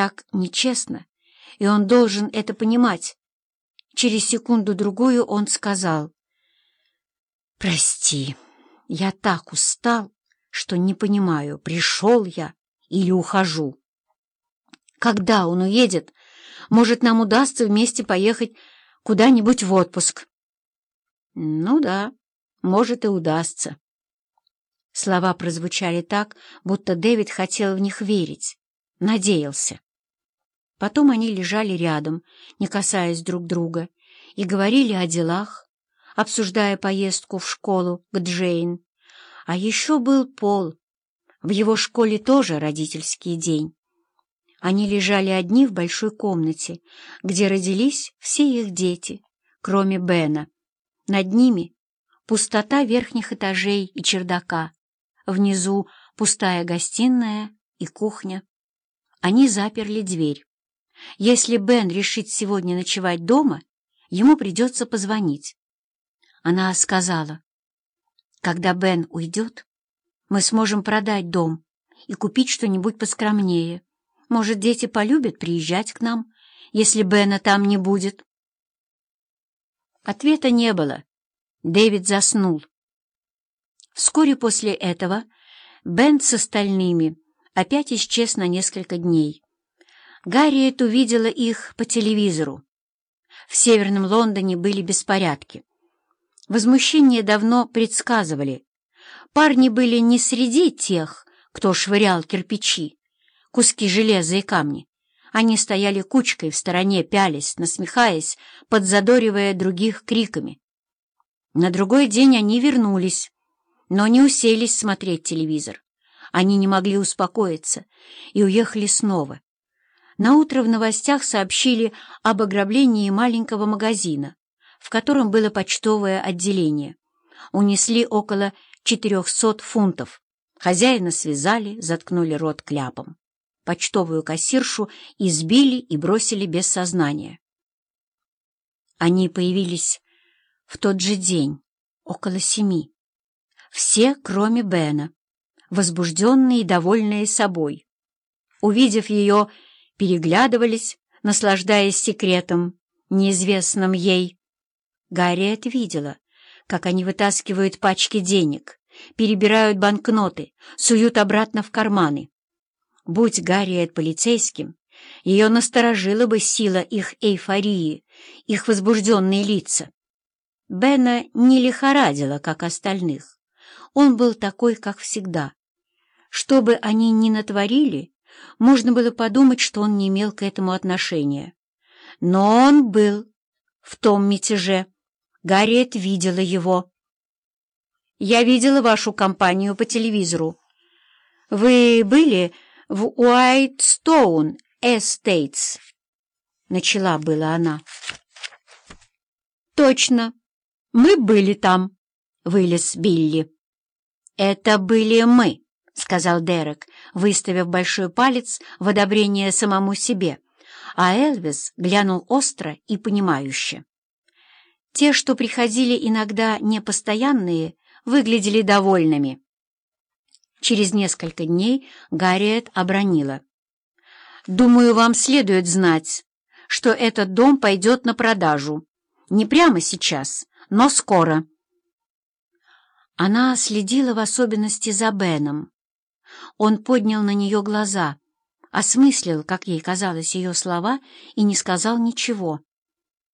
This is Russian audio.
так нечестно, и он должен это понимать. Через секунду-другую он сказал, «Прости, я так устал, что не понимаю, пришел я или ухожу. Когда он уедет, может, нам удастся вместе поехать куда-нибудь в отпуск?» «Ну да, может, и удастся». Слова прозвучали так, будто Дэвид хотел в них верить, надеялся. Потом они лежали рядом, не касаясь друг друга, и говорили о делах, обсуждая поездку в школу к Джейн. А еще был Пол. В его школе тоже родительский день. Они лежали одни в большой комнате, где родились все их дети, кроме Бена. Над ними пустота верхних этажей и чердака, Внизу пустая гостиная и кухня. Они заперли дверь. Если Бен решит сегодня ночевать дома, ему придется позвонить. Она сказала, когда Бен уйдет, мы сможем продать дом и купить что-нибудь поскромнее. Может, дети полюбят приезжать к нам, если Бена там не будет. Ответа не было. Дэвид заснул. Вскоре после этого Бен с остальными опять исчез на несколько дней. Гарриет увидела их по телевизору. В Северном Лондоне были беспорядки. Возмущение давно предсказывали. Парни были не среди тех, кто швырял кирпичи, куски железа и камни. Они стояли кучкой в стороне, пялись, насмехаясь, подзадоривая других криками. На другой день они вернулись но не уселись смотреть телевизор. Они не могли успокоиться и уехали снова. Наутро в новостях сообщили об ограблении маленького магазина, в котором было почтовое отделение. Унесли около 400 фунтов. Хозяина связали, заткнули рот кляпом. Почтовую кассиршу избили и бросили без сознания. Они появились в тот же день, около семи. Все, кроме Бена, возбужденные и довольные собой. Увидев ее, переглядывались, наслаждаясь секретом, неизвестным ей. Гарриет видела, как они вытаскивают пачки денег, перебирают банкноты, суют обратно в карманы. Будь Гарриет полицейским, ее насторожила бы сила их эйфории, их возбужденные лица. Бена не лихорадила, как остальных. Он был такой, как всегда. Что бы они ни натворили, можно было подумать, что он не имел к этому отношения. Но он был в том мятеже. Гарриет видела его. «Я видела вашу компанию по телевизору. Вы были в Уайтстоун Эстейтс?» Начала была она. «Точно, мы были там», — вылез Билли. «Это были мы», — сказал Дерек, выставив большой палец в одобрение самому себе, а Элвис глянул остро и понимающе. Те, что приходили иногда непостоянные, выглядели довольными. Через несколько дней Гарриет обронила. «Думаю, вам следует знать, что этот дом пойдет на продажу. Не прямо сейчас, но скоро». Она следила в особенности за Беном. Он поднял на нее глаза, осмыслил, как ей казалось, ее слова и не сказал ничего.